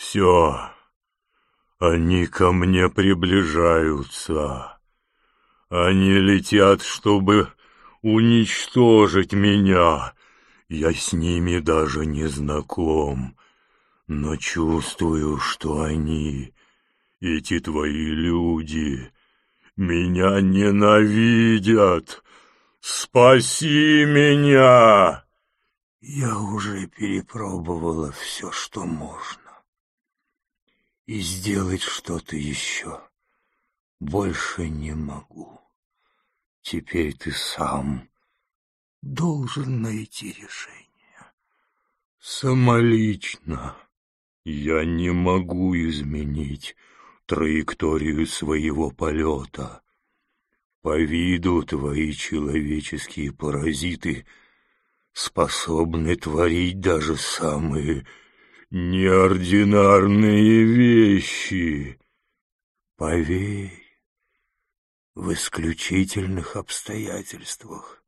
Все, они ко мне приближаются. Они летят, чтобы уничтожить меня. Я с ними даже не знаком, но чувствую, что они, эти твои люди, меня ненавидят. Спаси меня!» Я уже перепробовала все, что можно. И сделать что-то еще больше не могу. Теперь ты сам должен найти решение. Самолично я не могу изменить траекторию своего полета. По виду твои человеческие паразиты — способны творить даже самые неординарные вещи. Поверь, в исключительных обстоятельствах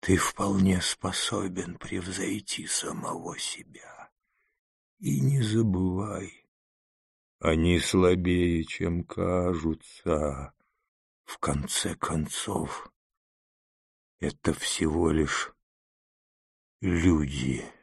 ты вполне способен превзойти самого себя. И не забывай, они слабее, чем кажутся. В конце концов, это всего лишь люди.